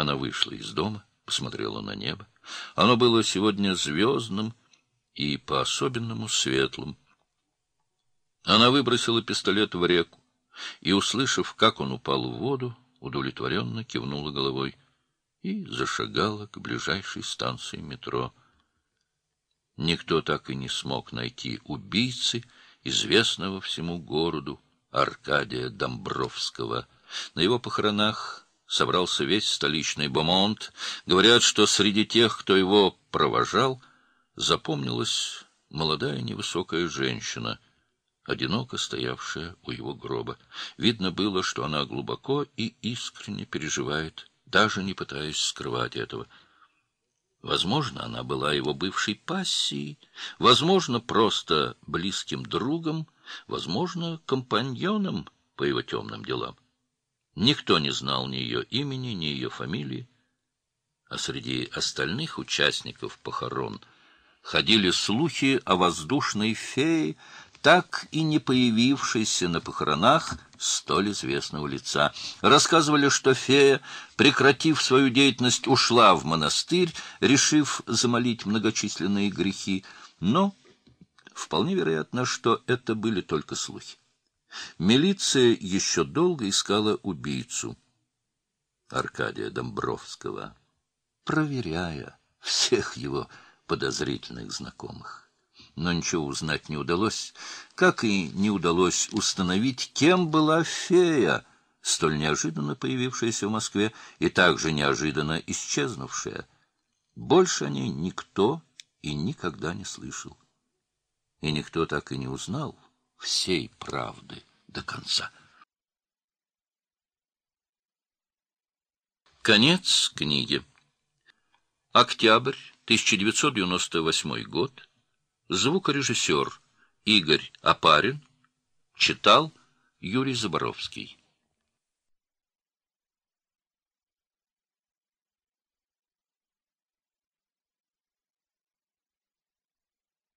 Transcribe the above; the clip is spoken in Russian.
Она вышла из дома, посмотрела на небо. Оно было сегодня звездным и по-особенному светлым. Она выбросила пистолет в реку и, услышав, как он упал в воду, удовлетворенно кивнула головой и зашагала к ближайшей станции метро. Никто так и не смог найти убийцы, известного всему городу Аркадия Домбровского. На его похоронах собрался весь столичный бомонд. Говорят, что среди тех, кто его провожал, запомнилась молодая невысокая женщина, одиноко стоявшая у его гроба. Видно было, что она глубоко и искренне переживает, даже не пытаясь скрывать этого. Возможно, она была его бывшей пассией, возможно, просто близким другом, возможно, компаньоном по его темным делам. Никто не знал ни ее имени, ни ее фамилии, а среди остальных участников похорон ходили слухи о воздушной фее, так и не появившейся на похоронах столь известного лица. Рассказывали, что фея, прекратив свою деятельность, ушла в монастырь, решив замолить многочисленные грехи, но вполне вероятно, что это были только слухи. Милиция еще долго искала убийцу Аркадия Домбровского, проверяя всех его подозрительных знакомых. Но ничего узнать не удалось, как и не удалось установить, кем была фея, столь неожиданно появившаяся в Москве и также неожиданно исчезнувшая. Больше о ней никто и никогда не слышал. И никто так и не узнал, всей правды до конца. Конец книги. Октябрь 1998 год. Звукорежиссер Игорь Апарин читал Юрий Заборовский.